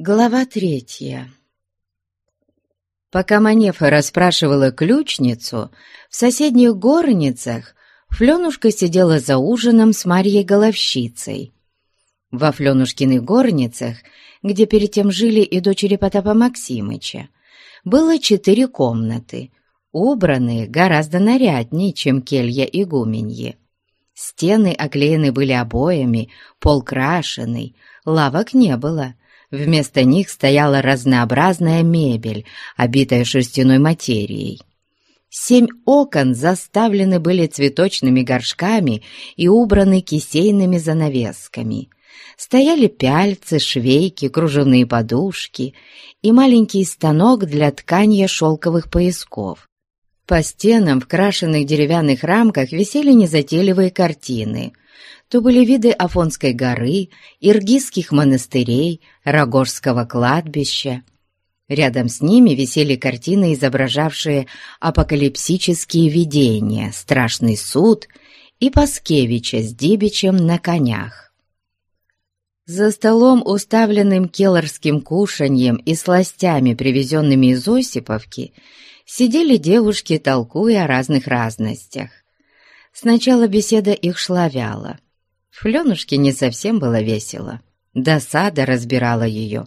Глава третья Пока Манефа расспрашивала ключницу, в соседних горницах Фленушка сидела за ужином с Марьей Головщицей. Во Фленушкиных горницах, где перед тем жили и дочери Потапа Максимыча, было четыре комнаты, убранные гораздо наряднее, чем келья игуменьи. Стены оклеены были обоями, пол крашеный, лавок не было — Вместо них стояла разнообразная мебель, обитая шерстяной материей. Семь окон заставлены были цветочными горшками и убраны кисейными занавесками. Стояли пяльцы, швейки, кружевные подушки и маленький станок для ткания шелковых поясков. По стенам в крашенных деревянных рамках висели незатейливые картины — то были виды Афонской горы, Иргизских монастырей, Рогожского кладбища. Рядом с ними висели картины, изображавшие апокалипсические видения, страшный суд и Паскевича с Дибичем на конях. За столом, уставленным келлорским кушаньем и сластями, привезенными из Осиповки, сидели девушки, толкуя о разных разностях. Сначала беседа их шла вяло. Фленушке не совсем было весело. Досада разбирала ее.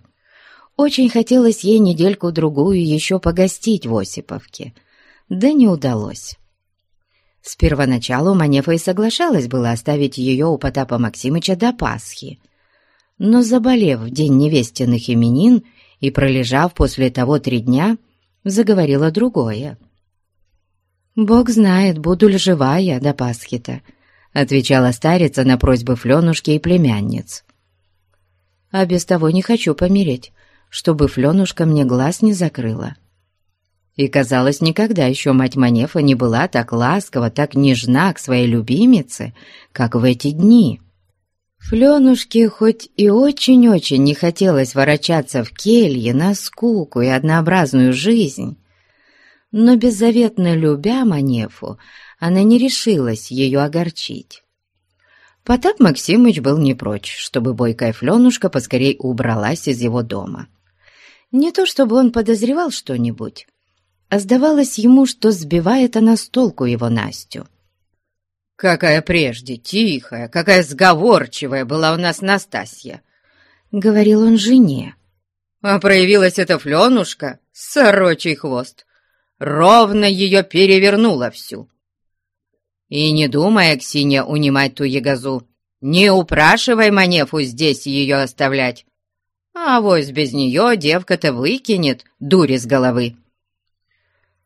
Очень хотелось ей недельку-другую еще погостить в Осиповке, да не удалось. С первоначалу Манефа и соглашалась была оставить ее у Потапа Максимыча до Пасхи. Но, заболев в день невестиных именин и пролежав после того три дня, заговорила другое. «Бог знает, буду ли жива я до Пасхи-то», — отвечала старица на просьбы Фленушки и племянниц. «А без того не хочу помереть, чтобы Фленушка мне глаз не закрыла». И, казалось, никогда еще мать Манефа не была так ласкова, так нежна к своей любимице, как в эти дни. Фленушке хоть и очень-очень не хотелось ворочаться в келье на скуку и однообразную жизнь, но беззаветно любя Манефу, она не решилась ее огорчить. Потап Максимыч был не прочь, чтобы бойкая Фленушка поскорей убралась из его дома. Не то чтобы он подозревал что-нибудь, а сдавалось ему, что сбивает она с толку его Настю. «Какая прежде тихая, какая сговорчивая была у нас Настасья!» — говорил он жене. «А проявилась эта Фленушка, сорочий хвост, ровно ее перевернула всю. И не думай, Аксинья, унимать ту ягозу. Не упрашивай Манефу здесь ее оставлять. А вось без нее девка-то выкинет дури с головы.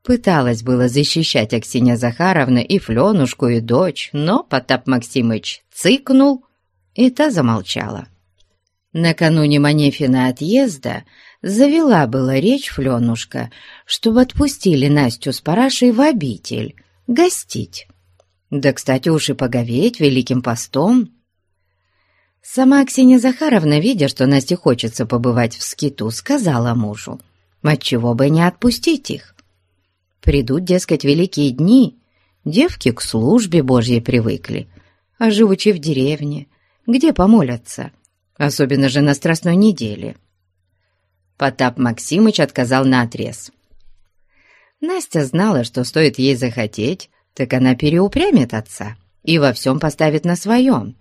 Пыталась было защищать Аксинья Захаровна и Фленушку, и дочь, но Потап Максимыч цыкнул, и та замолчала. Накануне Манефина отъезда завела была речь Фленушка, чтобы отпустили Настю с парашей в обитель, гостить. Да, кстати, уж и поговеть великим постом. Сама Ксения Захаровна, видя, что Насте хочется побывать в скиту, сказала мужу, отчего бы не отпустить их. Придут, дескать, великие дни, девки к службе Божьей привыкли, а живучи в деревне, где помолятся, особенно же на Страстной неделе. Потап Максимыч отказал наотрез. Настя знала, что стоит ей захотеть, так она переупрямит отца и во всем поставит на своем.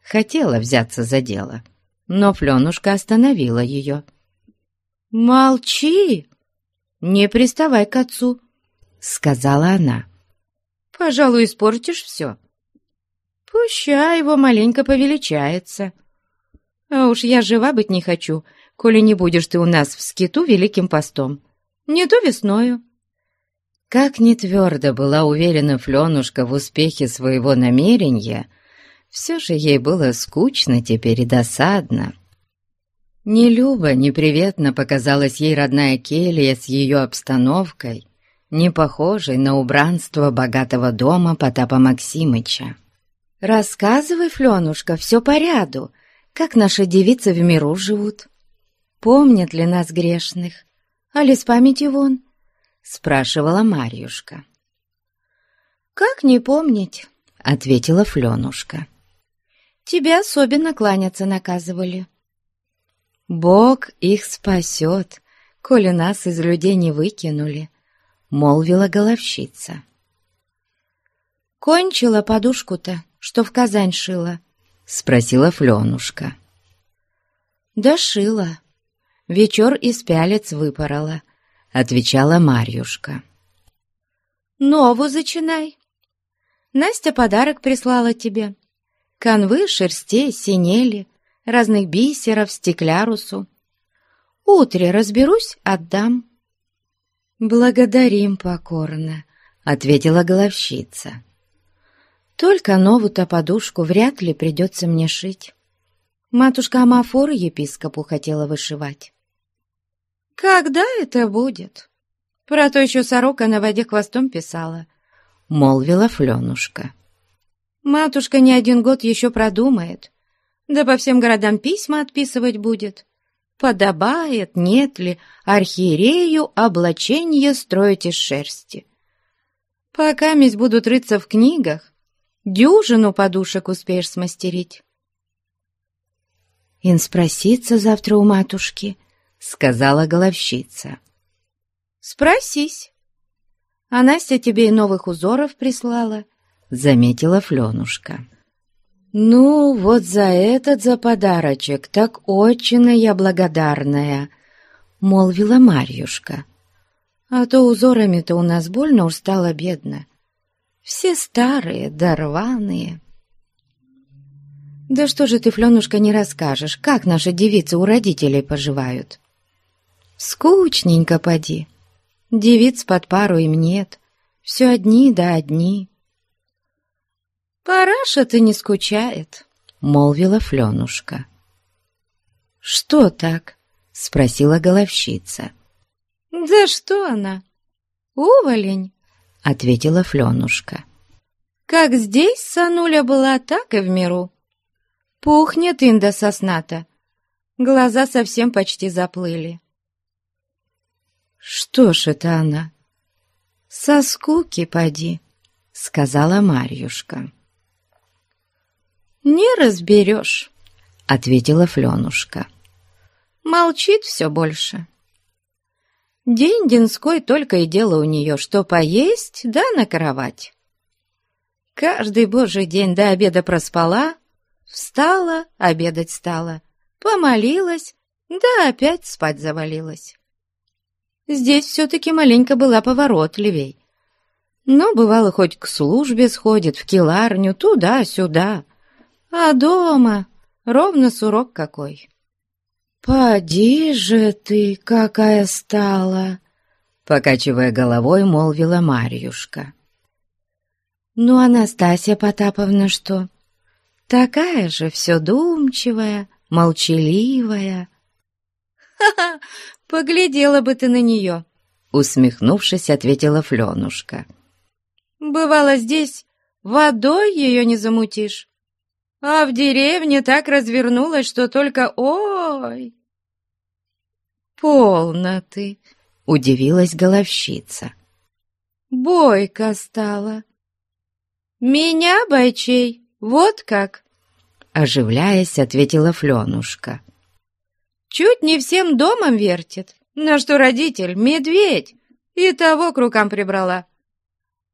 Хотела взяться за дело, но Фленушка остановила ее. «Молчи! Не приставай к отцу!» — сказала она. «Пожалуй, испортишь все. Пущай его маленько повеличается. А уж я жива быть не хочу, коли не будешь ты у нас в скиту великим постом. Не то весною, как не твердо была уверена Фленушка в успехе своего намерения, все же ей было скучно теперь и досадно. Ни любо, ни приветно показалась ей родная келья с ее обстановкой, не похожей на убранство богатого дома Потапа Максимыча. «Рассказывай, Фленушка, все по ряду, как наши девицы в миру живут. Помнят ли нас грешных? А ли с памяти вон?» Спрашивала Марьюшка. «Как не помнить?» — ответила Фленушка. «Тебя особенно кланяться наказывали». Бог их спасет, коли нас из людей не выкинули», — молвила головщица. «Кончила подушку-то, что в Казань шила?» — спросила Фленушка. «Да шила. Вечер из пялец выпорола», — отвечала Марьюшка. «Нову зачинай. Настя подарок прислала тебе. Конвы, шерстей, синели, разных бисеров, стеклярусу. Утре разберусь, отдам». «Благодарим покорно», — ответила головщица. «Только новую-то подушку вряд ли придется мне шить. Матушка Амафора епископу хотела вышивать». «Когда это будет?» Про то еще сорока на воде хвостом писала, — молвила Фленушка. Матушка не один год еще продумает, да по всем городам письма отписывать будет. Подобает, нет ли, архиерею облачение строить из шерсти. Пока месть будут рыться в книгах, дюжину подушек успеешь смастерить. «Ин спроситься завтра у матушки», — сказала головщица. «Спросись. А Настя тебе и новых узоров прислала», — заметила Фленушка. «Ну, вот за этот, за подарочек, так очень я благодарная», — молвила Марьюшка. «А то узорами-то у нас больно уж стало бедно. Все старые, дорваные». «Да что же ты, Фленушка, не расскажешь, как наши девицы у родителей поживают?» «Скучненько, поди». Девиц под пару им нет, все одни да одни. «Параша-то не скучает», — молвила Фленушка. «Что так?» — спросила головщица. «Да что она? Уволень», — ответила Фленушка. «Как здесь сануля была, так и в миру. Пухнет инда сосната, глаза совсем почти заплыли. «Что ж это она?» «Со скуки поди», — сказала Марьюшка. «Не разберешь», — ответила Фленушка. «Молчит все больше». День денской только и дело у нее, что поесть да на кровать. Каждый божий день до обеда проспала, встала, обедать стала, помолилась, да опять спать завалилась. Здесь все-таки маленько была поворотливей. Но бывало хоть к службе сходит, в киларню, туда-сюда. А дома ровно сурок какой. «Поди же ты, какая стала!» Покачивая головой, молвила Марьюшка. «Ну, Анастасия Потаповна что? Такая же все думчивая, молчаливая». «Ха-ха! «Поглядела бы ты на нее!» Усмехнувшись, ответила Фленушка. «Бывало здесь, водой ее не замутишь, а в деревне так развернулась, что только ой!» «Полно ты!» — удивилась головщица. «Бойко стала!» «Меня, бойчей, вот как!» Оживляясь, ответила Фленушка. Чуть не всем домом вертит. На что родитель, медведь, и того к рукам прибрала.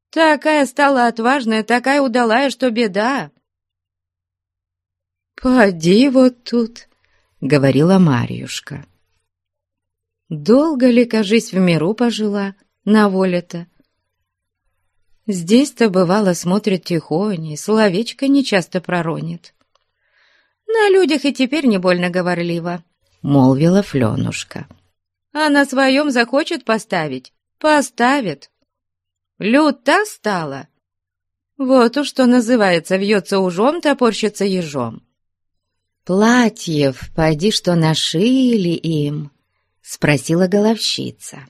Такая стала отважная, такая удалая, что беда. «Поди вот тут», — говорила Марьюшка. «Долго ли, кажись, в миру пожила, на воле-то?» Здесь-то, бывало, смотрит тихоней, словечко нечасто проронит. На людях и теперь не больно говорливо молвила Фленушка. «А на своем захочет поставить? Поставит. Люта стала. Вот уж что называется, вьется ужом, топорщится ежом». «Платьев, пойди, что нашили им?» — спросила головщица.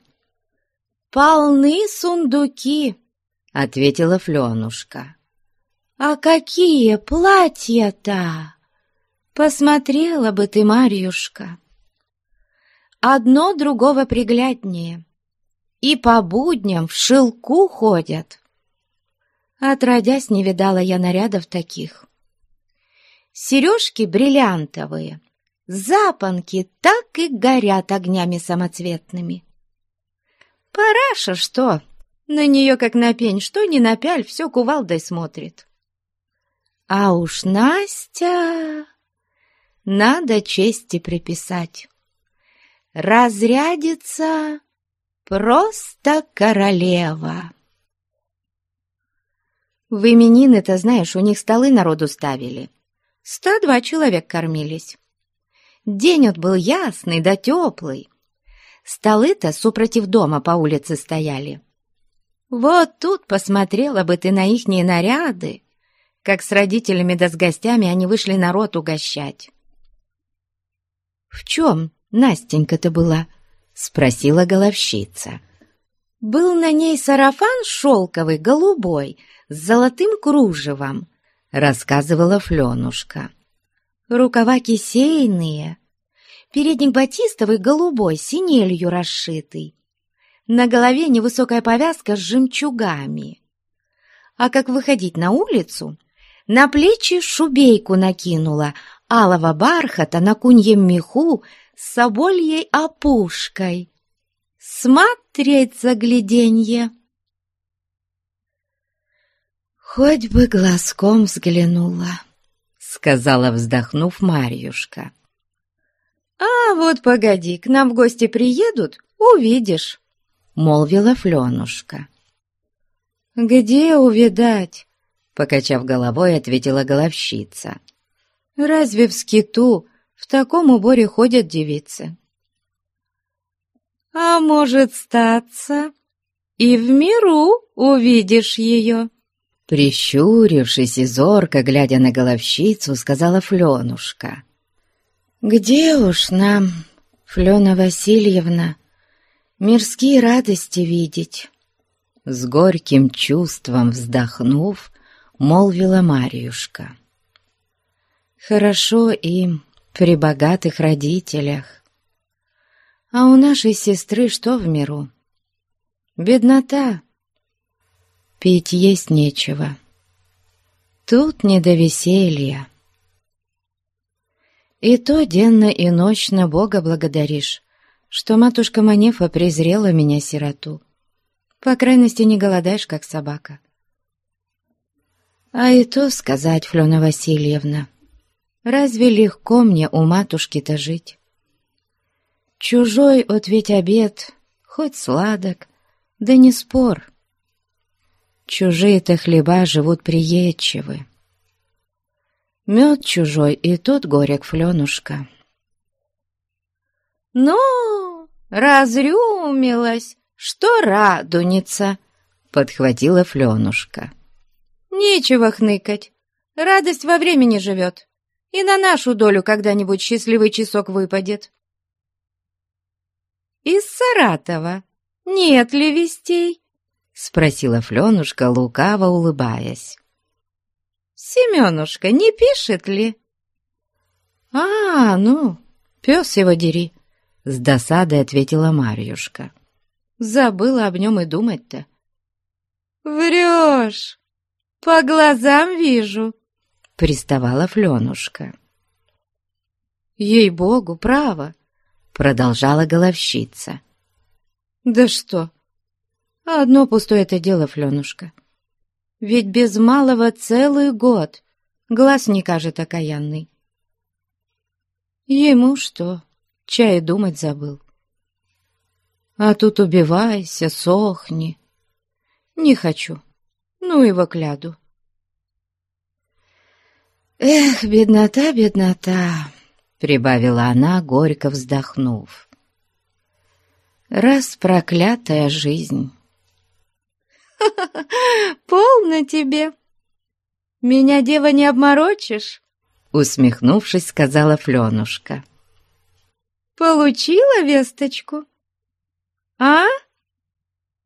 «Полны сундуки», — ответила Фленушка. «А какие платья-то? Посмотрела бы ты, Марьюшка!» Одно другого пригляднее, и по будням в шелку ходят. Отродясь, не видала я нарядов таких. Сережки бриллиантовые, запонки так и горят огнями самоцветными. Параша что? На нее, как на пень, что ни напяль, все кувалдой смотрит. А уж Настя... Надо чести приписать. Разрядится просто королева. В именины-то, знаешь, у них столы народу ставили. Сто два человек кормились. День от был ясный да теплый. Столы-то супротив дома по улице стояли. Вот тут посмотрела бы ты на ихние наряды, как с родителями да с гостями они вышли народ угощать. «В чем Настенька-то была?» — спросила головщица. Был на ней сарафан шелковый, голубой, с золотым кружевом, рассказывала Фленушка. Рукава кисейные, передник батистовый голубой, синелью расшитый. На голове невысокая повязка с жемчугами. А как выходить на улицу, на плечи шубейку накинула, алого бархата на куньем меху с собольей опушкой. Смотреть загляденье! «Хоть бы глазком взглянула», — сказала, вздохнув Марьюшка. «А вот погоди, к нам в гости приедут, увидишь», — молвила Фленушка. «Где увидать?» — покачав головой, ответила головщица. «Разве в скиту в таком уборе ходят девицы?» «А может, статься, и в миру увидишь ее», Прищурившись и зорко, глядя на головщицу, сказала Фленушка. «Где уж нам, Флена Васильевна, мирские радости видеть?» С горьким чувством вздохнув, молвила Марьюшка. «Хорошо им при богатых родителях. А у нашей сестры что в миру? Беднота, пить есть нечего. Тут не до веселья. И то денно и ночно Бога благодаришь, что матушка Манефа презрела меня, сироту. По крайности, не голодаешь, как собака. А и то сказать, Флена Васильевна, разве легко мне у матушки-то жить? Чужой от ведь обед, хоть сладок, да не спор. Чужие-то хлеба живут приедчивы. Мед чужой и тут горек фленушка. «Ну, разрюмилась, что радуница!» — подхватила фленушка. «Нечего хныкать, радость во времени живет, и на нашу долю когда-нибудь счастливый часок выпадет». «Из Саратова нет ли вестей?» — спросила Фленушка, лукаво улыбаясь. «Семенушка не пишет ли?» «А, ну, пес его дери!» — с досадой ответила Марьюшка. «Забыла об нем и думать-то». «Врешь! По глазам вижу!» — приставала Фленушка. «Ей-богу, право!» — продолжала головщица. «Да что, одно пустое это дело, Фленушка. Ведь без малого целый год глаз не кажет окаянный. Ему что, чай думать забыл. А тут убивайся, сохни. Не хочу. Ну и в окляду. Эх, беднота, беднота, прибавила она, горько вздохнув. Раз проклятая жизнь. «Полно тебе! Меня, дева, не обморочишь?» Усмехнувшись, сказала Фленушка. «Получила весточку? А?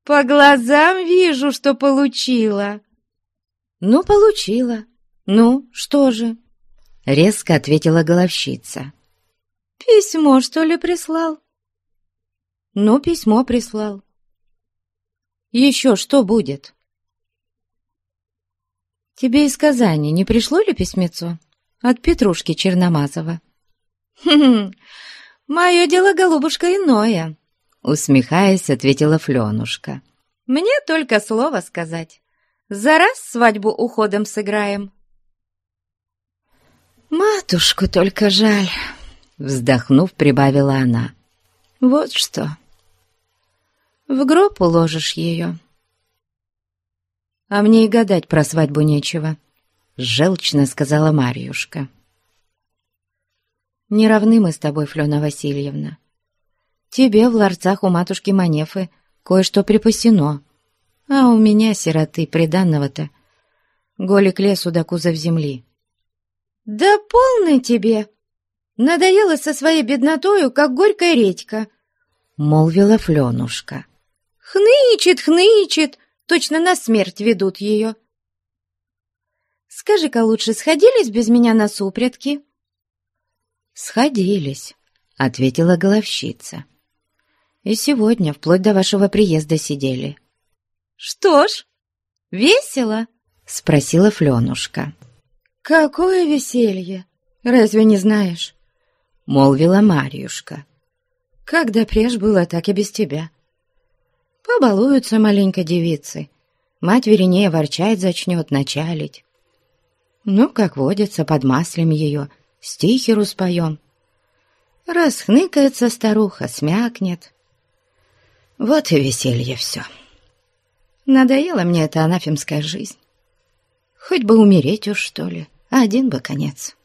По глазам вижу, что получила». «Ну, получила. Ну, что же?» Резко ответила головщица. «Письмо, что ли, прислал?» «Ну, письмо прислал. Еще что будет?» «Тебе из Казани не пришло ли письмецо? От Петрушки Черномазова?» «Хм, мое дело, голубушка, иное», — усмехаясь, ответила Фленушка. «Мне только слово сказать. За раз свадьбу уходом сыграем». «Матушку только жаль», — вздохнув, прибавила она. «Вот что. В гроб уложишь ее». «А мне и гадать про свадьбу нечего», — желчно сказала Марьюшка. «Не равны мы с тобой, Флена Васильевна. Тебе в ларцах у матушки Манефы кое-что припасено, а у меня, сироты, приданного-то, голик лесу да кузов земли». «Да полный тебе! Надоело со своей беднотою, как горькая редька!» — молвила Фленушка. «Хнычет, хнычет, точно на смерть ведут ее!» «Скажи-ка лучше, сходились без меня на супрятки?» «Сходились», — ответила головщица. «И сегодня, вплоть до вашего приезда, сидели». «Что ж, весело?» — спросила Фленушка. «Какое веселье! Разве не знаешь?» — молвила Марьюшка. «Когда преж было, так и без тебя. Побалуются маленько девицы. Мать вернее ворчать зачнет, началить. Ну, как водится, под маслем ее, стихи распоем. Расхныкается старуха, смякнет. Вот и веселье все. Надоела мне эта анафемская жизнь. Хоть бы умереть уж, что ли». Один бы конец.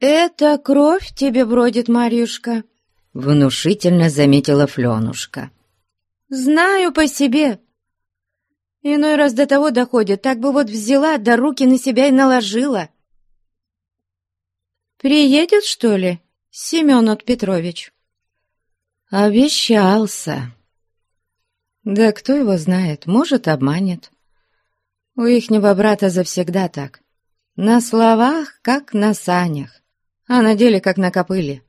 «Это кровь тебе бродит, Марьюшка», — внушительно заметила Фленушка. «Знаю по себе. Иной раз до того доходит, так бы вот взяла, да руки на себя и наложила». «Приедет, что ли, Семен Петрович?» «Обещался». «Да кто его знает, может, обманет. У ихнего брата завсегда так. На словах, как на санях, а на деле, как на копыле.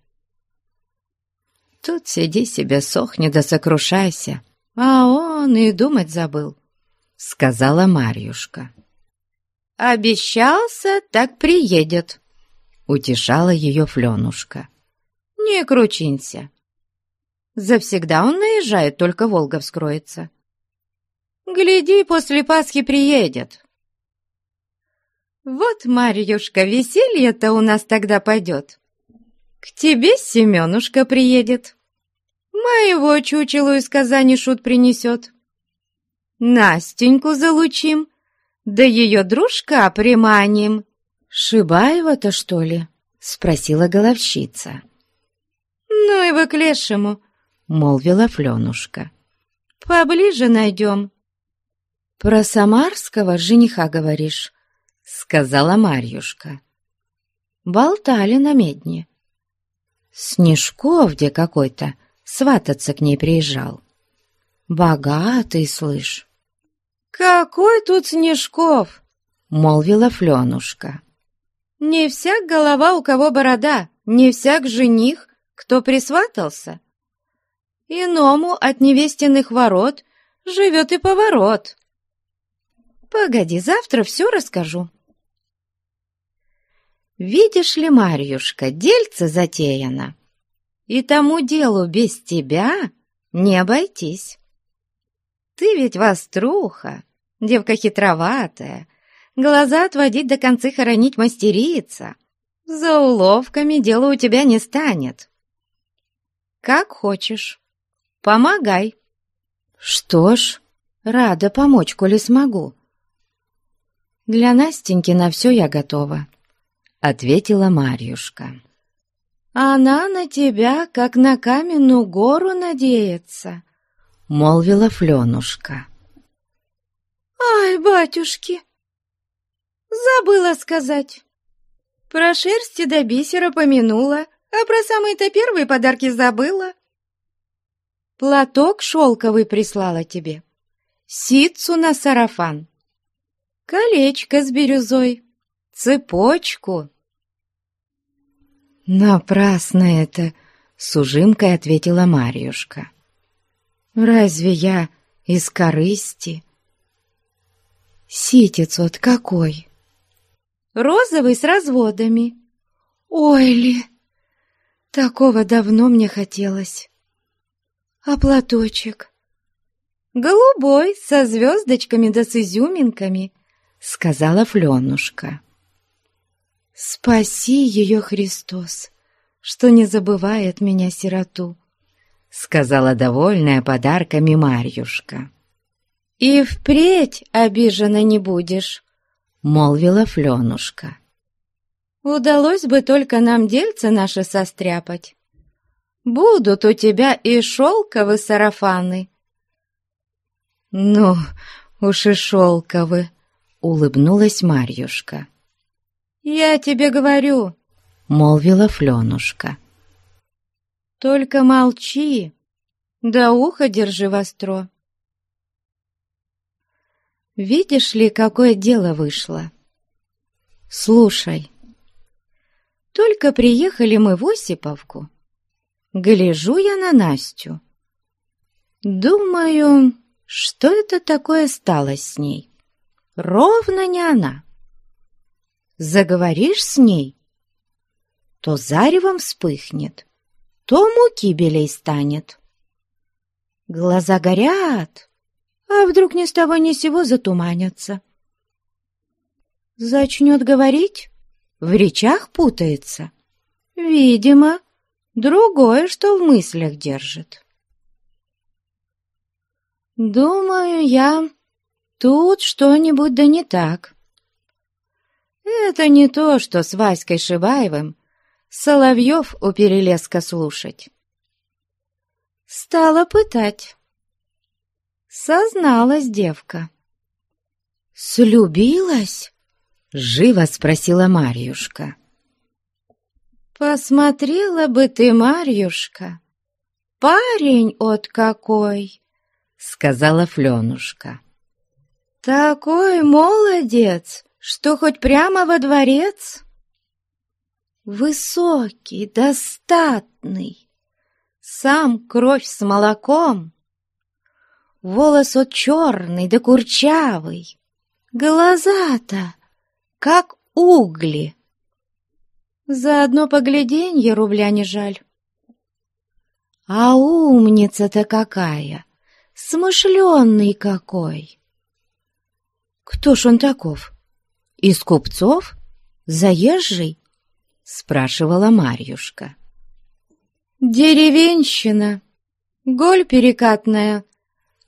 Тут сиди себе, сохни да сокрушайся, а он и думать забыл, — сказала Марьюшка. «Обещался, так приедет», — утешала ее Фленушка. «Не кручинься. Завсегда он наезжает, только Волга вскроется. Гляди, после Пасхи приедет». Вот, Марьюшка, веселье-то у нас тогда пойдет. К тебе Семенушка приедет. Моего чучелу из Казани шут принесет. Настеньку залучим, да ее дружка приманим. «Шибаева-то, что ли?» — спросила головщица. «Ну и вы к лешему», — молвила Фленушка. «Поближе найдем». «Про самарского жениха говоришь?» — сказала Марьюшка. Болтали на медне. Снежков какой-то свататься к ней приезжал. Богатый, слышь. «Какой тут Снежков?» — молвила Фленушка. «Не всяк голова, у кого борода, не всяк жених, кто присватался. Иному от невестиных ворот живет и поворот. Погоди, завтра все расскажу». Видишь ли, Марьюшка, дельце затеяно, и тому делу без тебя не обойтись. Ты ведь воструха, девка хитроватая, глаза отводить до концы хоронить мастерица. За уловками дело у тебя не станет. Как хочешь, помогай. Что ж, рада помочь, коли смогу. Для Настеньки на все я готова ответила Марьюшка. «Она на тебя, как на каменную гору, надеется», — молвила Фленушка. «Ай, батюшки, забыла сказать. Про шерсти до бисера помянула, а про самые-то первые подарки забыла. Платок шелковый прислала тебе, ситцу на сарафан, колечко с бирюзой, цепочку, «Напрасно это!» — с ужимкой ответила Марьюшка. «Разве я из корысти?» «Ситец вот какой!» «Розовый с разводами!» «Ой ли! Такого давно мне хотелось. А платочек? Голубой, со звездочками да с изюминками, сказала Фленушка. Спаси ее, Христос, что не забывает меня сироту, сказала довольная подарками Марьюшка. «И впредь обижена не будешь», — молвила Фленушка. Удалось бы только нам дельце наше состряпать. Будут у тебя и шелковые сарафаны. Ну, уж и шелковы, улыбнулась Марьюшка. Я тебе говорю, молвила Фленушка. Только молчи, да ухо держи востро. Видишь ли, какое дело вышло? Слушай, только приехали мы в Осиповку. Гляжу я на Настю. Думаю, что это такое стало с ней? Ровно не она. Заговоришь с ней, то заревом вспыхнет, то муки белей станет. Глаза горят, а вдруг ни с того ни сего затуманятся. Зачнет говорить, в речах путается. Видимо, другое, что в мыслях держит. Думаю я, тут что-нибудь да не так. Это не то, что с Васькой Шибаевым Соловьев у перелеска слушать. Стала пытать. Созналась девка. Слюбилась? Живо спросила Марьюшка. «Посмотрела бы ты, Марьюшка, парень от какой!» Сказала Фленушка. «Такой молодец, что хоть прямо во дворец!» Высокий, достатный, сам кровь с молоком, волос от черный да курчавый, глаза-то как угли. За одно погляденье рубля не жаль. А умница-то какая, смышленный какой! Кто ж он таков? Из купцов? Заезжий? Спрашивала Марьюшка. Деревенщина, голь перекатная,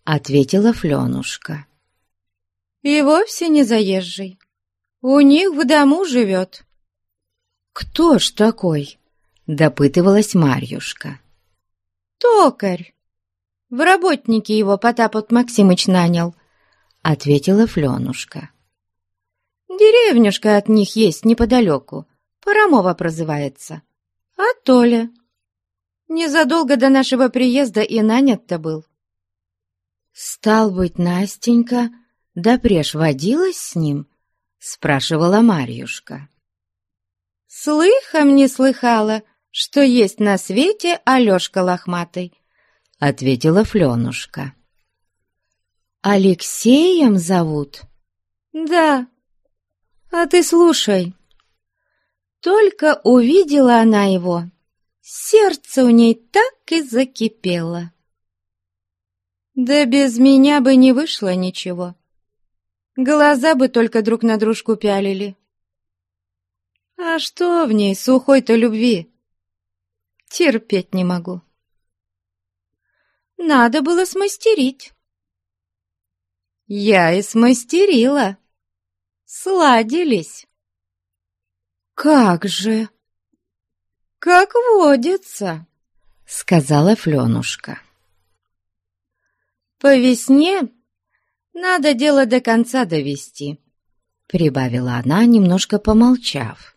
ответила Фленушка. И вовсе не заезжий. У них в дому живет». «Кто ж такой?» — допытывалась Марьюшка. «Токарь. В работники его Потап Максимыч нанял», — ответила Фленушка. «Деревнюшка от них есть неподалеку, Парамова прозывается. А Толя. Незадолго до нашего приезда и нанят-то был». «Стал быть, Настенька, да преж водилась с ним?» спрашивала Марьюшка. «Слыхом не слыхала, что есть на свете Алешка Лохматый», — ответила Фленушка. «Алексеем зовут?» «Да. А ты слушай. Только увидела она его, сердце у ней так и закипело. Да без меня бы не вышло ничего. Глаза бы только друг на дружку пялили. А что в ней сухой-то любви? Терпеть не могу. Надо было смастерить. Я и смастерила. Сладились. Как же? Как водится, сказала Фленушка. По весне надо дело до конца довести», — прибавила она, немножко помолчав.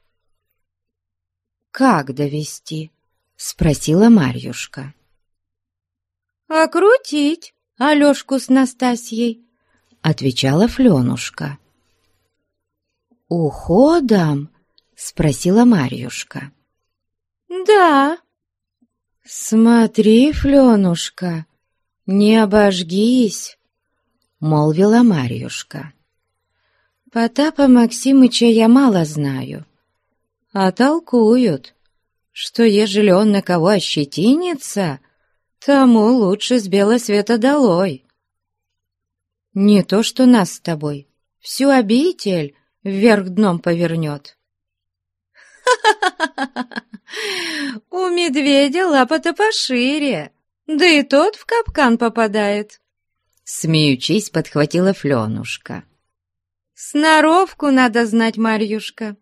«Как довести?» — спросила Марьюшка. «Окрутить Алешку с Настасьей», — отвечала Фленушка. «Уходом?» — спросила Марьюшка. «Да». «Смотри, Фленушка, не обожгись!» — молвила Марьюшка. «Потапа Максимыча я мало знаю, а толкуют, что ежели он на кого ощетинится, тому лучше с белого света долой. Не то что нас с тобой, всю обитель вверх дном повернет. У медведя лапа-то пошире, да и тот в капкан попадает. Смеючись, подхватила Фленушка. Сноровку надо знать, Марьюшка.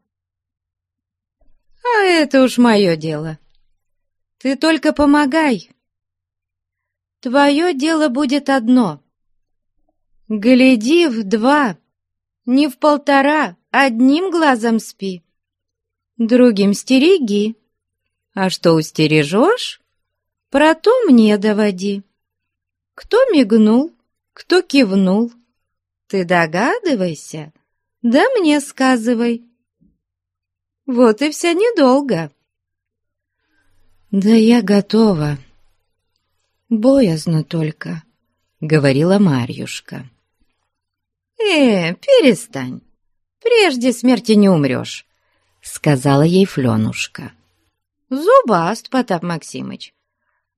А это уж мое дело. Ты только помогай. Твое дело будет одно. Гляди в два, не в полтора, одним глазом спи. Другим стереги. А что устережешь, про то мне доводи. Кто мигнул, кто кивнул. Ты догадывайся, да мне сказывай. Вот и вся недолго. Да я готова. Боязно только, говорила Марьюшка. Э, перестань. Прежде смерти не умрешь, сказала ей Фленушка. Зубаст, Потап Максимыч.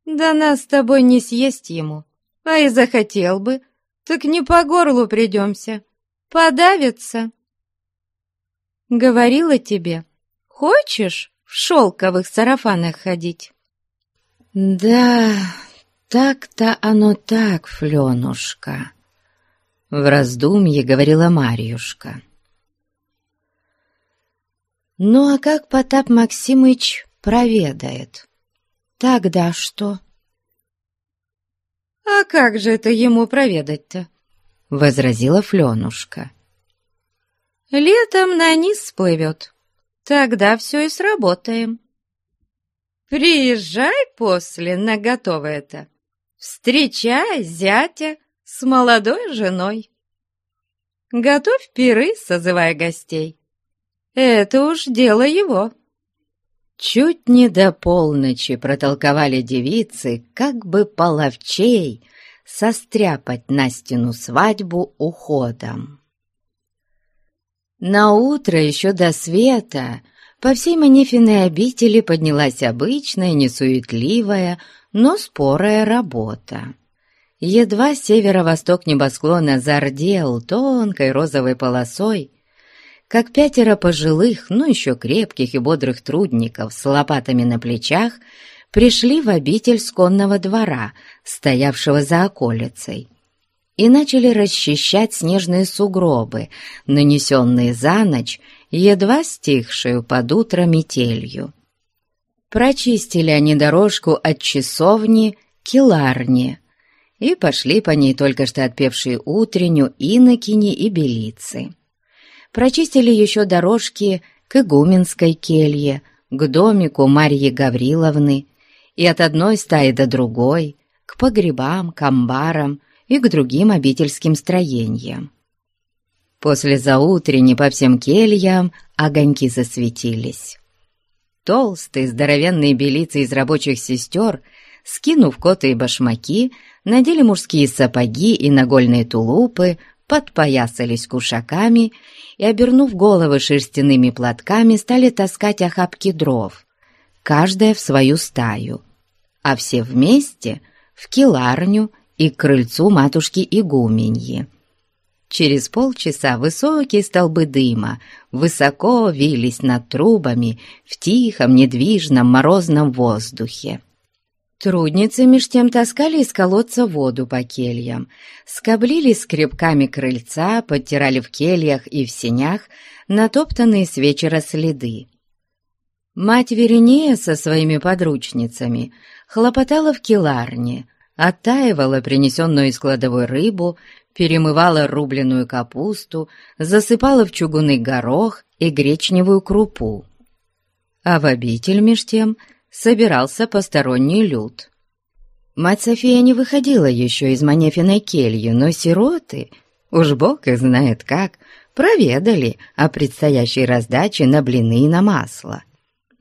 Да нас с тобой не съесть ему. А и захотел бы, так не по горлу придемся. Подавится. Говорила тебе, хочешь в шелковых сарафанах ходить? Да, так-то оно так, Фленушка. В раздумье говорила Марьюшка. Ну а как Потап Максимыч проведает? Тогда что? «А как же это ему проведать-то?» — возразила Фленушка. «Летом на низ всплывет. Тогда все и сработаем. Приезжай после на готовое-то. Встречай зятя с молодой женой. Готовь пиры, созывая гостей. Это уж дело его». Чуть не до полночи протолковали девицы, как бы половчей состряпать на стену свадьбу уходом. На утро еще до света по всей Манефиной обители поднялась обычная, несуетливая, но спорая работа. Едва северо-восток небосклона зардел тонкой розовой полосой, как пятеро пожилых, но еще крепких и бодрых трудников с лопатами на плечах пришли в обитель сконного двора, стоявшего за околицей, и начали расчищать снежные сугробы, нанесенные за ночь, едва стихшую под утро метелью. Прочистили они дорожку от часовни к келарне и пошли по ней только что отпевшие утренню инокини и белицы прочистили еще дорожки к игуменской келье, к домику Марьи Гавриловны и от одной стаи до другой, к погребам, к амбарам и к другим обительским строениям. После заутренней по всем кельям огоньки засветились. Толстые здоровенные белицы из рабочих сестер, скинув коты и башмаки, надели мужские сапоги и нагольные тулупы, подпоясались кушаками и, обернув головы шерстяными платками, стали таскать охапки дров, каждая в свою стаю, а все вместе в киларню и к крыльцу матушки Игуменьи. Через полчаса высокие столбы дыма высоко вились над трубами в тихом, недвижном, морозном воздухе. Трудницы меж тем таскали из колодца воду по кельям, скоблили скребками крыльца, подтирали в кельях и в сенях натоптанные с вечера следы. Мать Веринея со своими подручницами хлопотала в келарне, оттаивала принесенную из кладовой рыбу, перемывала рубленую капусту, засыпала в чугунный горох и гречневую крупу. А в обитель меж тем – собирался посторонний люд. Мать София не выходила еще из Манефиной келью, но сироты, уж бог их знает как, проведали о предстоящей раздаче на блины и на масло.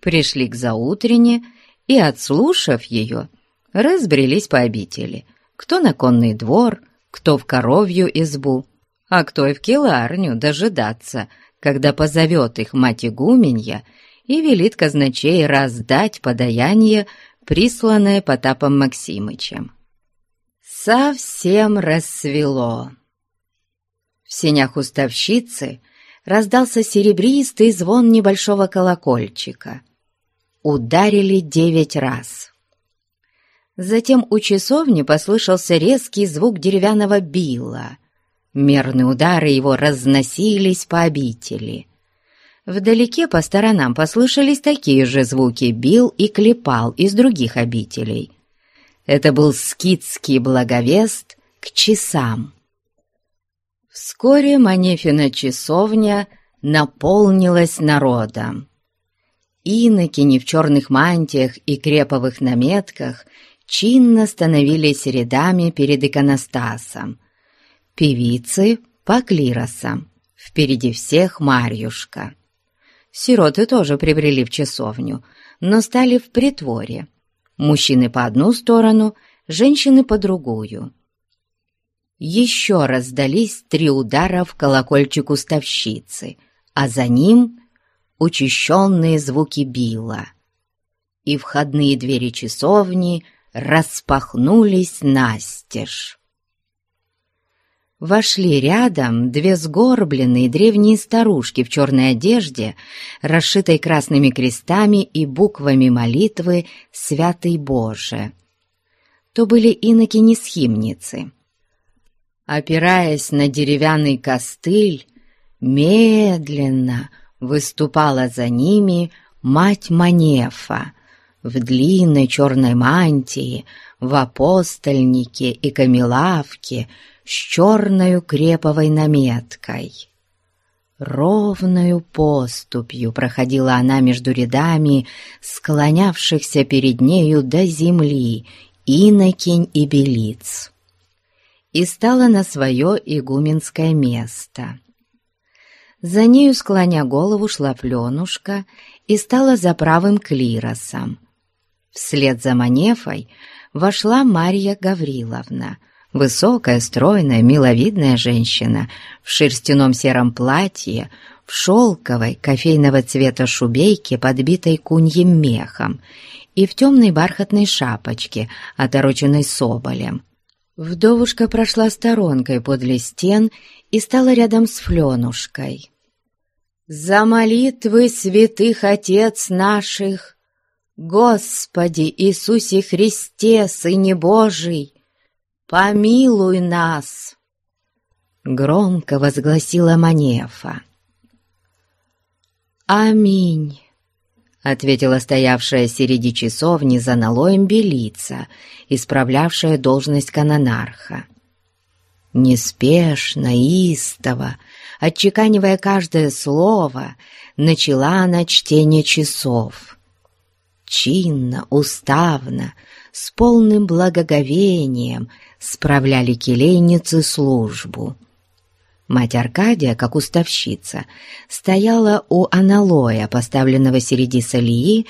Пришли к заутрене и, отслушав ее, разбрелись по обители, кто на конный двор, кто в коровью избу, а кто и в келарню дожидаться, когда позовет их мать игуменья и велит казначей раздать подаяние, присланное Потапом Максимычем. Совсем рассвело. В сенях уставщицы раздался серебристый звон небольшого колокольчика. Ударили девять раз. Затем у часовни послышался резкий звук деревянного била. Мерные удары его разносились по обители. Вдалеке по сторонам послышались такие же звуки бил и клепал из других обителей. Это был скитский благовест к часам. Вскоре Манефина часовня наполнилась народом. Инокини в черных мантиях и креповых наметках чинно становились рядами перед иконостасом. Певицы по клиросам, впереди всех Марьюшка. Сироты тоже прибрели в часовню, но стали в притворе. Мужчины по одну сторону, женщины по другую. Еще раздались три удара в колокольчик уставщицы, а за ним учащенные звуки била. И входные двери часовни распахнулись настежь вошли рядом две сгорбленные древние старушки в черной одежде, расшитой красными крестами и буквами молитвы «Святый Боже». То были иноки-несхимницы. Опираясь на деревянный костыль, медленно выступала за ними мать Манефа в длинной черной мантии, в апостольнике и камелавке, с черною креповой наметкой. Ровною поступью проходила она между рядами склонявшихся перед нею до земли инокинь и белиц и стала на свое игуменское место. За нею, склоня голову, шла Пленушка и стала за правым клиросом. Вслед за Манефой вошла Марья Гавриловна, Высокая, стройная, миловидная женщина в шерстяном сером платье, в шелковой кофейного цвета шубейке, подбитой куньим мехом, и в темной бархатной шапочке, отороченной соболем. Вдовушка прошла сторонкой подле стен и стала рядом с Фленушкой. «За молитвы святых Отец наших, Господи Иисусе Христе, Сыне Божий, помилуй нас!» Громко возгласила Манефа. «Аминь!» — ответила стоявшая среди часовни за налоем белица, исправлявшая должность канонарха. Неспешно, истово, отчеканивая каждое слово, начала она чтение часов. Чинно, уставно, с полным благоговением — справляли келейницы службу. Мать Аркадия, как уставщица, стояла у аналоя, поставленного среди солии,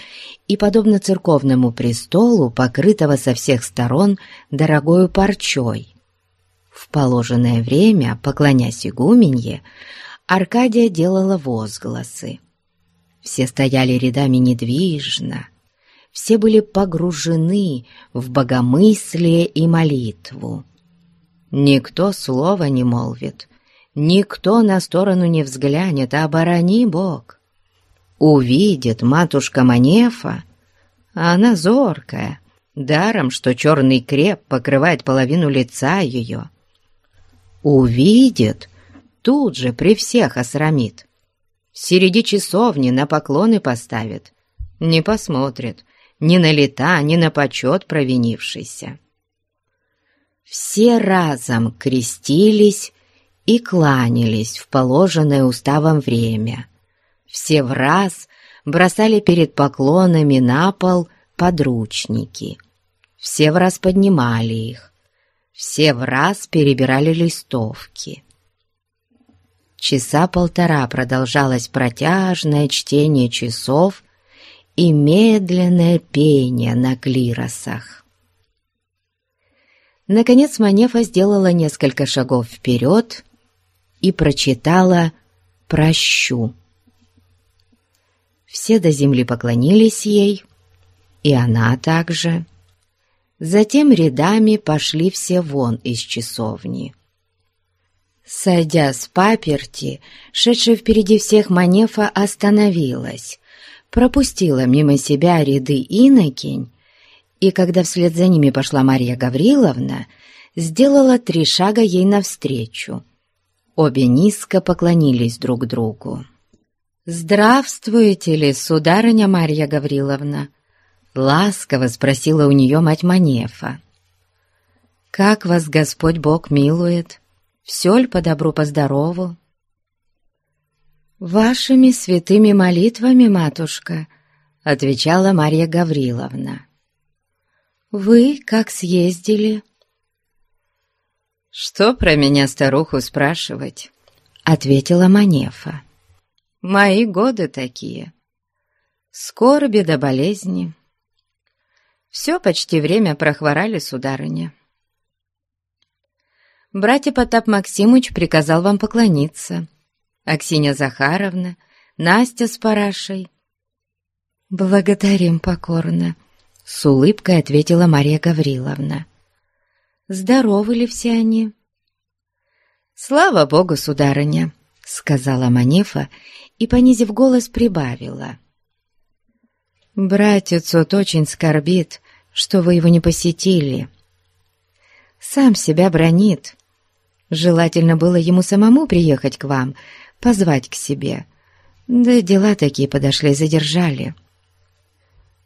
и, подобно церковному престолу, покрытого со всех сторон дорогою парчой. В положенное время, поклонясь игуменье, Аркадия делала возгласы. Все стояли рядами недвижно, все были погружены в богомыслие и молитву. Никто слова не молвит, никто на сторону не взглянет, а оборони Бог. Увидит матушка Манефа, она зоркая, даром, что черный креп покрывает половину лица ее. Увидит, тут же при всех осрамит. Среди часовни на поклоны поставит, не посмотрит, ни на лета, ни на почет провинившийся. Все разом крестились и кланялись в положенное уставом время. Все в раз бросали перед поклонами на пол подручники. Все в раз поднимали их. Все в раз перебирали листовки. Часа полтора продолжалось протяжное чтение часов и медленное пение на клиросах. Наконец Манефа сделала несколько шагов вперед и прочитала «Прощу». Все до земли поклонились ей, и она также. Затем рядами пошли все вон из часовни. Сойдя с паперти, шедшая впереди всех Манефа остановилась, пропустила мимо себя ряды инокинь, и когда вслед за ними пошла Марья Гавриловна, сделала три шага ей навстречу. Обе низко поклонились друг другу. «Здравствуете ли, сударыня Марья Гавриловна?» Ласково спросила у нее мать Манефа. «Как вас Господь Бог милует? Все ли по добру, по здорову?» «Вашими святыми молитвами, матушка», — отвечала Марья Гавриловна. «Вы как съездили?» «Что про меня старуху спрашивать?» — ответила Манефа. «Мои годы такие. Скорби до болезни. Все почти время прохворали, сударыня. Братья Потап Максимыч приказал вам поклониться. Аксинья Захаровна, Настя с Парашей. «Благодарим покорно», — с улыбкой ответила Мария Гавриловна. «Здоровы ли все они?» «Слава Богу, сударыня», — сказала Манефа и, понизив голос, прибавила. Братец вот очень скорбит, что вы его не посетили. Сам себя бронит. Желательно было ему самому приехать к вам, позвать к себе. Да дела такие подошли, задержали.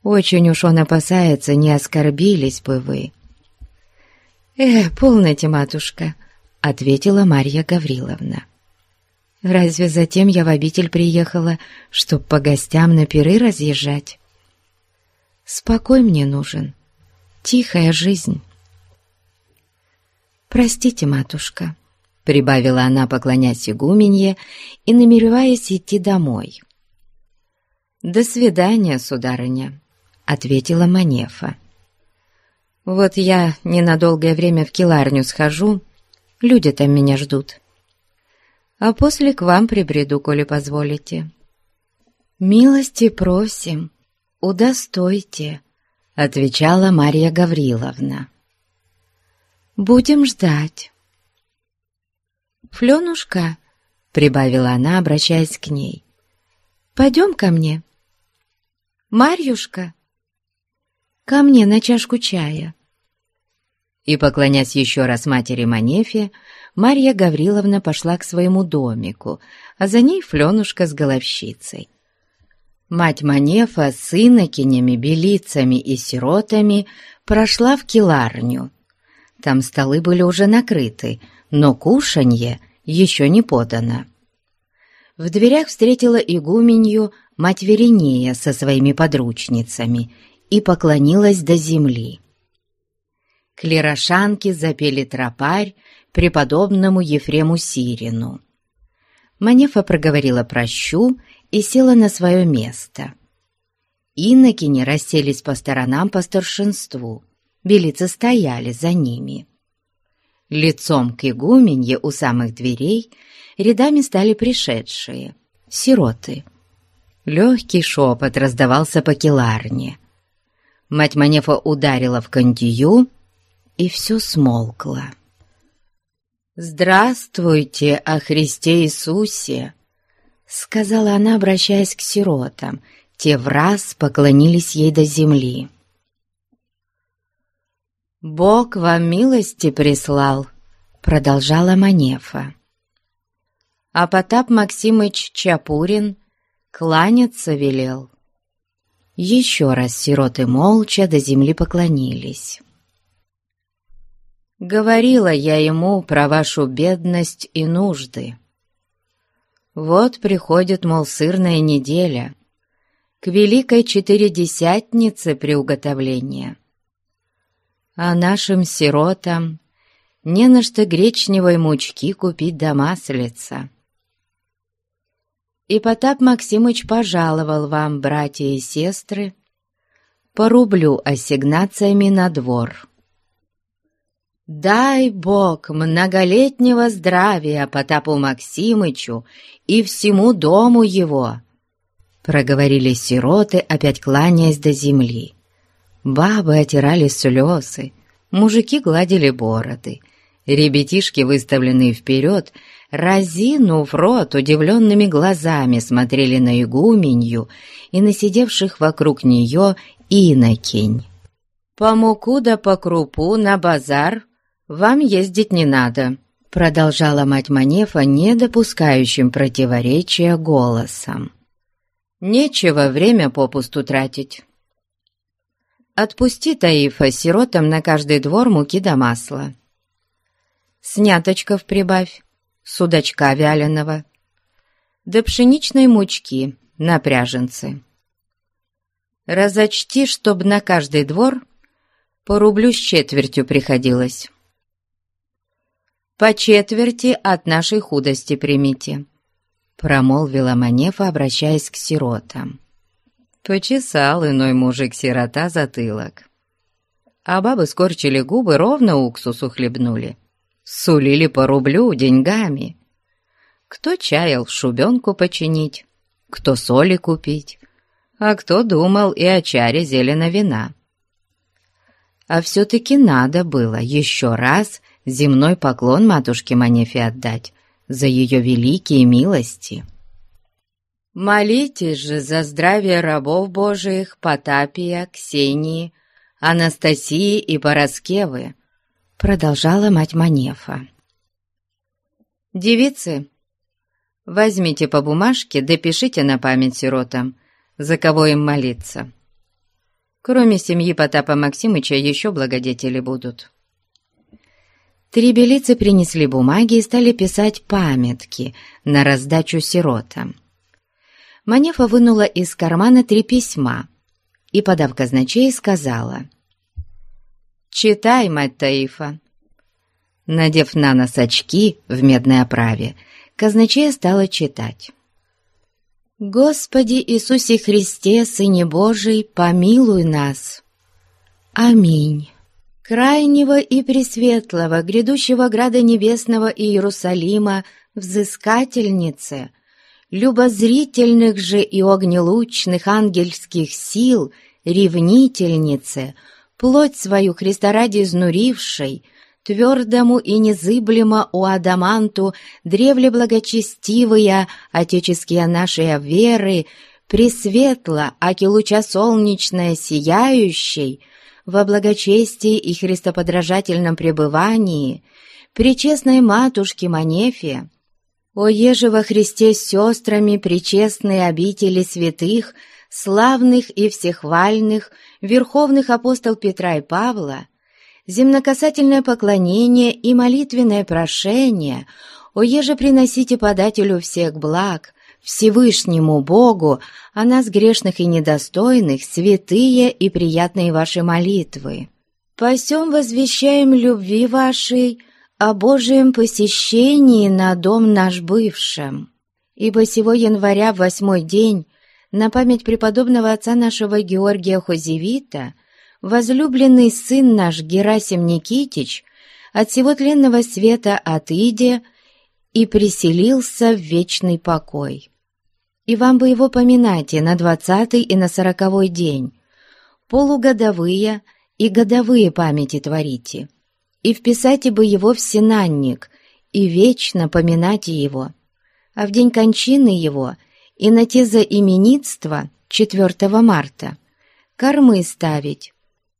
Очень уж он опасается, не оскорбились бы вы. «Э, полноте, матушка», — ответила Марья Гавриловна. «Разве затем я в обитель приехала, чтоб по гостям на пиры разъезжать?» Спокой мне нужен, тихая жизнь. «Простите, матушка», — прибавила она, поклонясь игуменье и намереваясь идти домой. «До свидания, сударыня», — ответила Манефа. «Вот я ненадолгое время в келарню схожу, люди там меня ждут. А после к вам прибреду, коли позволите». «Милости просим», «Удостойте», — отвечала Марья Гавриловна. «Будем ждать». «Фленушка», — прибавила она, обращаясь к ней, — «пойдем ко мне». «Марьюшка, ко мне на чашку чая». И, поклонясь еще раз матери Манефе, Марья Гавриловна пошла к своему домику, а за ней Фленушка с головщицей. Мать Манефа с инокинями, белицами и сиротами прошла в киларню. Там столы были уже накрыты, но кушанье еще не подано. В дверях встретила игуменью мать Веринея со своими подручницами и поклонилась до земли. Клерошанки запели тропарь преподобному Ефрему Сирину. Манефа проговорила прощу и села на свое место. Иннокини расселись по сторонам по старшинству, белицы стояли за ними. Лицом к игуменье у самых дверей рядами стали пришедшие, сироты. Легкий шепот раздавался по келарне. Мать Манефа ударила в кондию, и все смолкло. «Здравствуйте, о Христе Иисусе!» Сказала она, обращаясь к сиротам. Те в раз поклонились ей до земли. «Бог вам милости прислал», — продолжала Манефа. А Потап Максимыч Чапурин кланяться велел. Еще раз сироты молча до земли поклонились. Говорила я ему про вашу бедность и нужды. Вот приходит, мол, сырная неделя, к великой четыредесятнице приуготовления. А нашим сиротам не на что гречневой мучки купить до маслица. И Потап Максимыч пожаловал вам, братья и сестры, по рублю ассигнациями на двор. Дай Бог многолетнего здравия Потапу Максимычу и всему дому его!» — проговорили сироты, опять кланяясь до земли. Бабы отирали слезы, мужики гладили бороды, ребятишки, выставленные вперед, разинув рот, удивленными глазами смотрели на игуменью и на сидевших вокруг нее инокинь. «По муку да по крупу на базар вам ездить не надо», продолжала мать Манефа, не допускающим противоречия голосом. «Нечего время попусту тратить. Отпусти Таифа сиротам на каждый двор муки да масла. Сняточков прибавь, судачка вяленого, да пшеничной мучки на пряженцы. Разочти, чтоб на каждый двор по рублю с четвертью приходилось. По четверти от нашей худости примите, промолвила Манефа, обращаясь к сиротам. Почесал иной мужик-сирота затылок. А бабы скорчили губы, ровно уксусу хлебнули. Сулили по рублю деньгами. Кто чаял шубенку починить, кто соли купить, а кто думал и о чаре зелена вина. А все-таки надо было еще раз земной поклон матушке Манефе отдать за ее великие милости. «Молитесь же за здравие рабов Божиих Потапия, Ксении, Анастасии и Пороскевы», продолжала мать Манефа. «Девицы, возьмите по бумажке, допишите на память сиротам, за кого им молиться. Кроме семьи Потапа Максимыча еще благодетели будут». Три белицы принесли бумаги и стали писать памятки на раздачу сиротам. Манефа вынула из кармана три письма и, подав казначей, сказала «Читай, мать Таифа». Надев на нос очки в медной оправе, казначея стала читать. «Господи Иисусе Христе, Сыне Божий, помилуй нас! Аминь!» Крайнего и пресветлого, грядущего града небесного Иерусалима, взыскательнице — любозрительных же и огнелучных ангельских сил, ревнительнице, плоть свою Христа ради изнурившей, твердому и незыблемо у адаманту древле благочестивые отеческие наши веры, пресветло, аки луча солнечная сияющей, во благочестии и христоподражательном пребывании, пречестной матушке Манефе, о еже во Христе с сестрами причестные обители святых, славных и всехвальных, верховных апостол Петра и Павла, земнокасательное поклонение и молитвенное прошение, о еже приносите подателю всех благ, Всевышнему Богу, а нас грешных и недостойных, святые и приятные ваши молитвы. Посем возвещаем любви вашей, о Божьем посещении на дом наш бывшем, ибо сего января в восьмой день на память преподобного отца нашего Георгия Хозевита возлюбленный сын наш Герасим Никитич от всего тленного света отыдя и приселился в вечный покой. И вам бы его поминайте на двадцатый и на сороковой день, полугодовые и годовые памяти творите, и вписайте бы его в синанник, и вечно поминайте его. А в день кончины его и на те за именинство 4 марта кормы ставить,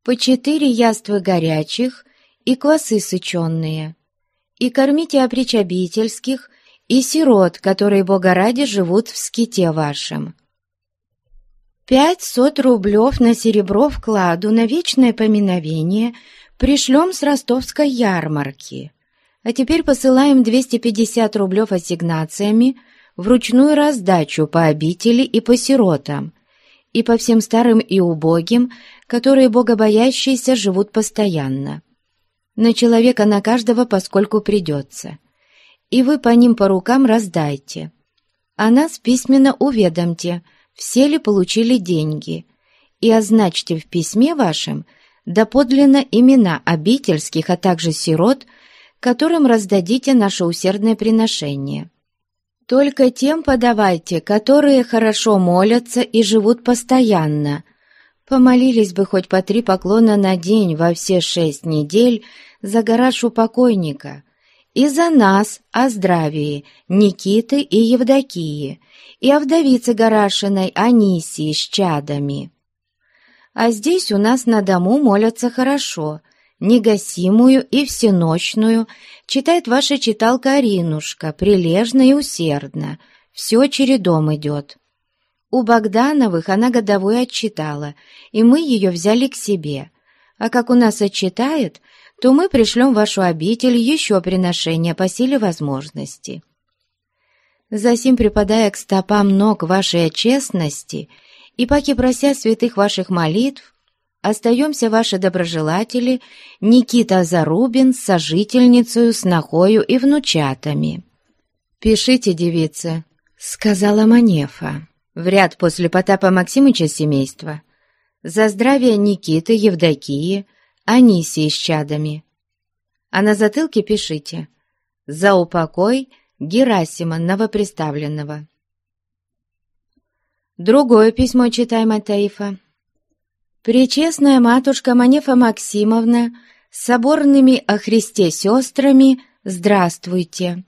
по четыре яства горячих и квасы сыченные, и кормите опричабительских и сирот, которые Бога ради живут в ските вашем. Пять сот рублев на серебро вкладу на вечное поминовение – Пришлем с ростовской ярмарки. А теперь посылаем 250 рублев ассигнациями в ручную раздачу по обители и по сиротам, и по всем старым и убогим, которые богобоящиеся живут постоянно. На человека на каждого поскольку придется. И вы по ним по рукам раздайте. А нас письменно уведомьте, все ли получили деньги, и означьте в письме вашем – доподлинно имена обительских, а также сирот, которым раздадите наше усердное приношение. Только тем подавайте, которые хорошо молятся и живут постоянно. Помолились бы хоть по три поклона на день во все шесть недель за гараж у покойника, и за нас о здравии Никиты и Евдокии, и о вдовице Гарашиной Анисии с чадами. А здесь у нас на дому молятся хорошо, негасимую и всеночную, читает ваша читалка Аринушка, прилежно и усердно, все чередом идет. У Богдановых она годовую отчитала, и мы ее взяли к себе. А как у нас отчитает, то мы пришлем вашу обитель еще приношения по силе возможности. Засим, припадая к стопам ног вашей честности и паки прося святых ваших молитв, остаемся ваши доброжелатели Никита Зарубин с сожительницей, снохою и внучатами. «Пишите, девица», — сказала Манефа, в ряд после Потапа Максимыча семейства, за здравие Никиты, Евдокии, Анисии с чадами. А на затылке пишите «За упокой Герасима новоприставленного». Другое письмо читай, Матаифа. «Пречестная матушка Манефа Максимовна с соборными о Христе сестрами, здравствуйте!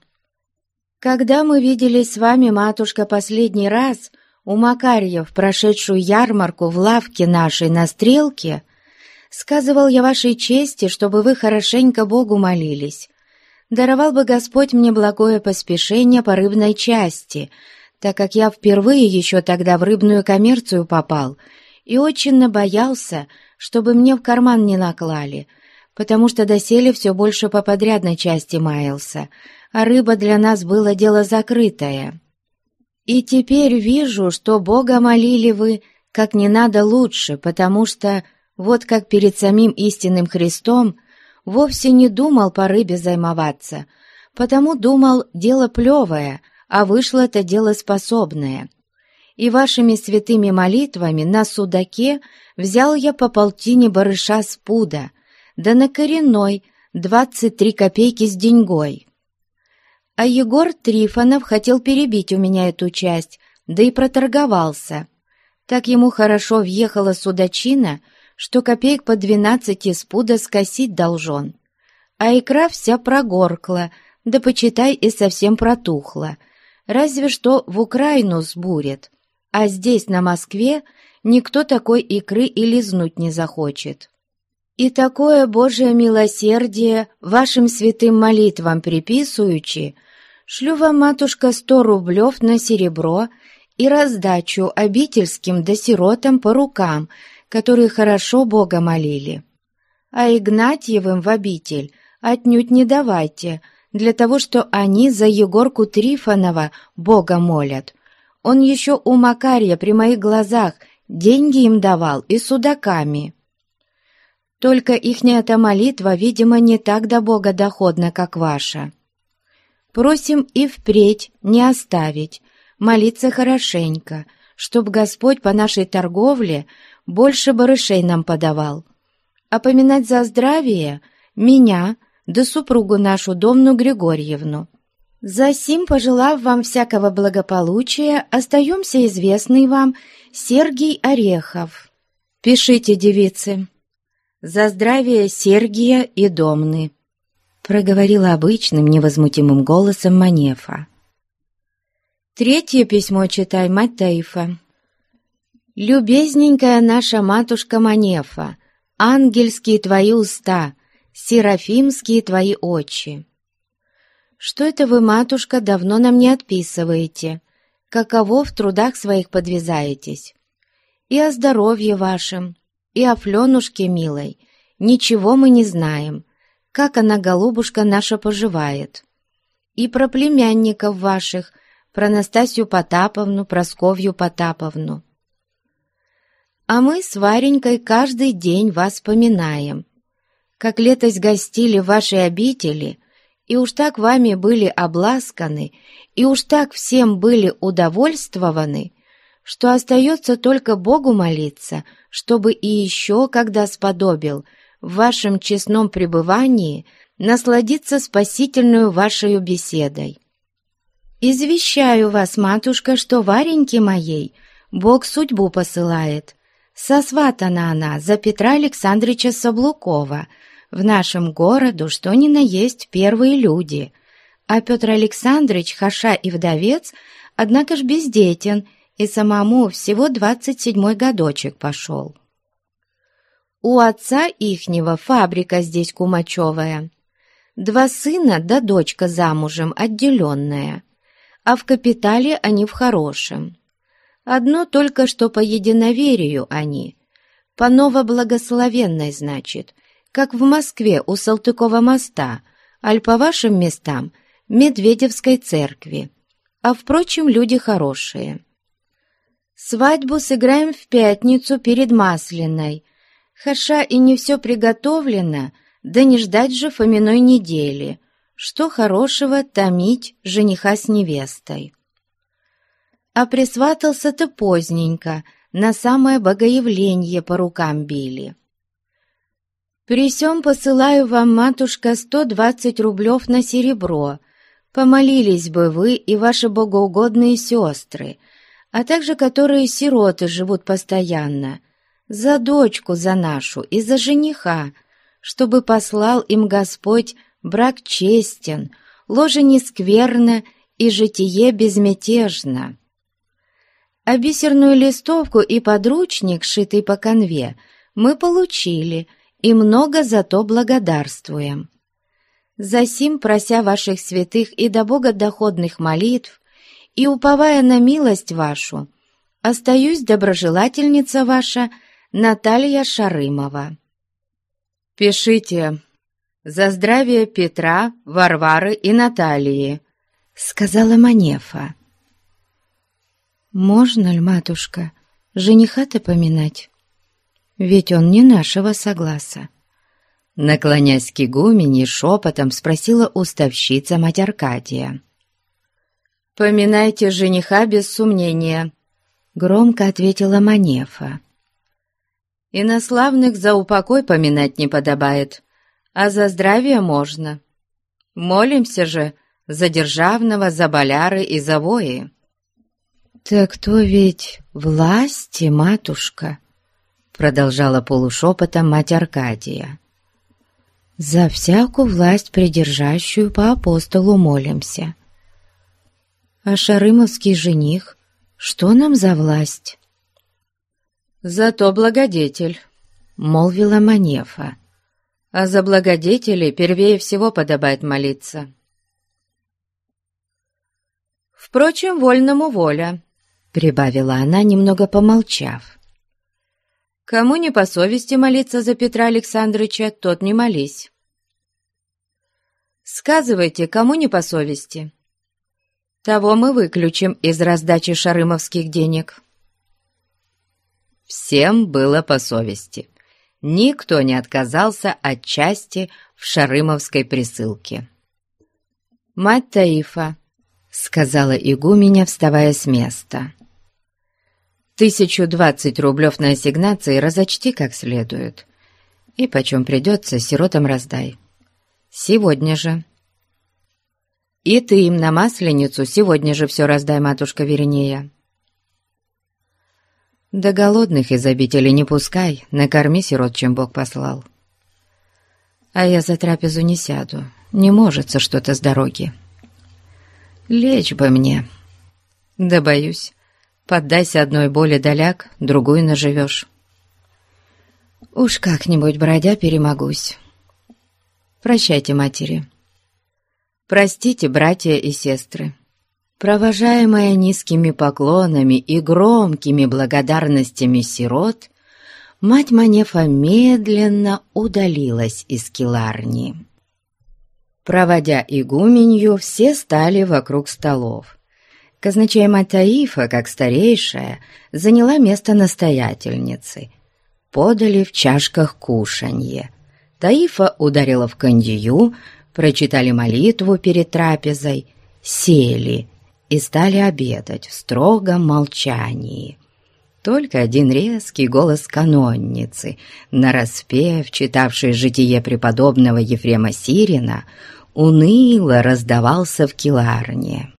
Когда мы виделись с вами, матушка, последний раз у Макарьев, прошедшую ярмарку в лавке нашей на Стрелке, — Сказывал я вашей чести, чтобы вы хорошенько Богу молились. Даровал бы Господь мне благое поспешение по рыбной части, так как я впервые еще тогда в рыбную коммерцию попал и очень боялся, чтобы мне в карман не наклали, потому что доселе все больше по подрядной части маялся, а рыба для нас было дело закрытое. И теперь вижу, что Бога молили вы как не надо лучше, потому что вот как перед самим истинным Христом вовсе не думал по рыбе займоваться, потому думал дело плевое, а вышло это дело способное. И вашими святыми молитвами на судаке взял я по полтине барыша с пуда, да на коренной двадцать три копейки с деньгой. А Егор Трифонов хотел перебить у меня эту часть, да и проторговался. Так ему хорошо въехала судачина — что копеек по двенадцати с пуда скосить должен. А икра вся прогоркла, да почитай и совсем протухла. Разве что в Украину сбурит. А здесь, на Москве, никто такой икры и лизнуть не захочет. И такое Божие милосердие вашим святым молитвам приписуючи, шлю вам, матушка, сто рублев на серебро и раздачу обительским да сиротам по рукам — которые хорошо Бога молили. А Игнатьевым в обитель отнюдь не давайте, для того, что они за Егорку Трифонова Бога молят. Он еще у Макария при моих глазах деньги им давал и судаками. Только ихняя-то молитва, видимо, не так до Бога доходна, как ваша. Просим и впредь не оставить, молиться хорошенько, чтоб Господь по нашей торговле больше барышей нам подавал. А поминать за здравие меня, да супругу нашу Домну Григорьевну. Засим, пожелав вам всякого благополучия, остаемся известный вам Сергий Орехов. Пишите, девицы. За здравие Сергия и Домны, проговорила обычным невозмутимым голосом Манефа. Третье письмо читай, мать Таифа. «Любезненькая наша матушка Манефа, ангельские твои уста, серафимские твои очи». «Что это вы, матушка, давно нам не отписываете? Каково в трудах своих подвязаетесь? И о здоровье вашем, и о Фленушке милой, ничего мы не знаем, как она, голубушка наша, поживает. И про племянников ваших, про Настасью Потаповну, Просковью Потаповну. А мы с Варенькой каждый день вас поминаем. Как летось гостили в вашей обители, и уж так вами были обласканы, и уж так всем были удовольствованы, что остается только Богу молиться, чтобы и еще, когда сподобил, в вашем честном пребывании насладиться спасительную вашей беседой. «Извещаю вас, матушка, что Вареньке моей Бог судьбу посылает. Сосватана она за Петра Александровича Соблукова, в нашем городу, что ни на есть первые люди. А Петр Александрович, хаша и вдовец, однако ж бездетен, и самому всего двадцать седьмой годочек пошел. У отца ихнего фабрика здесь кумачевая. Два сына да дочка замужем, отделенная, а в капитале они в хорошем. Одно только что по единоверию они, по новоблагословенной, значит, как в Москве у Салтыкова моста, аль по вашим местам Медведевской церкви. А, впрочем, люди хорошие. Свадьбу сыграем в пятницу перед Масляной. Хаша и не все приготовлено, да не ждать же Фоминой недели. Что хорошего томить жениха с невестой. А присватался-то поздненько, на самое богоявление по рукам били. «При сём посылаю вам, матушка, сто двадцать рублев на серебро. Помолились бы вы и ваши богоугодные сестры, а также которые сироты живут постоянно, за дочку за нашу и за жениха, чтобы послал им Господь брак честен, ложе нескверно и житие безмятежно. А бисерную листовку и подручник, шитый по конве, мы получили и много за то благодарствуем. Засим, прося ваших святых и до Бога доходных молитв, и, уповая на милость вашу, остаюсь доброжелательница ваша Наталья Шарымова. «Пишите за здравие Петра, Варвары и Натальи», — сказала Манефа. «Можно ли, матушка, жениха-то поминать? Ведь он не нашего согласа». Наклонясь к игумене, шепотом спросила уставщица мать Аркадия. «Поминайте жениха без сомнения», — громко ответила Манефа. «Инославных за упокой поминать не подобает, а за здравие можно. Молимся же за державного, за боляры и за вои». «Так то ведь власти, матушка», — продолжала полушепотом мать Аркадия. «За всякую власть придержащую по апостолу молимся» А шарымовский жених, что нам за власть? «Зато благодетель», — молвила Манефа. «А за благодетелей первее всего подобает молиться». «Впрочем, вольному воля», — прибавила она, немного помолчав. «Кому не по совести молиться за Петра Александровича, тот не молись». «Сказывайте, кому не по совести?» Того мы выключим из раздачи шарымовских денег. Всем было по совести. Никто не отказался от части в шарымовской присылке. «Мать Таифа», — сказала игуменя, вставая с места, — «тысячу двадцать рублев на ассигнации разочти как следует, и почем придется, сиротам раздай. Сегодня же». И ты им на Масленицу сегодня же все раздай, матушка Веринея. Да голодных из обители не пускай, накорми сирот, чем Бог послал. А я за трапезу не сяду, не можется что-то с дороги. Лечь бы мне. Да боюсь, поддайся одной боли доляк, другую наживешь. Уж как-нибудь, бродя, перемогусь. Прощайте, матери. Простите, братья и сестры. Провожаемая низкими поклонами и громкими благодарностями сирот, мать Манефа медленно удалилась из келарни. Проводя игуменью, все стали вокруг столов. Казначей мать как старейшая, заняла место настоятельницы. Подали в чашках кушанье. Таифа ударила в кандию, прочитали молитву перед трапезой, сели и стали обедать в строгом молчании. Только один резкий голос канонницы, нараспев, читавший житие преподобного Ефрема Сирина, уныло раздавался в киларне.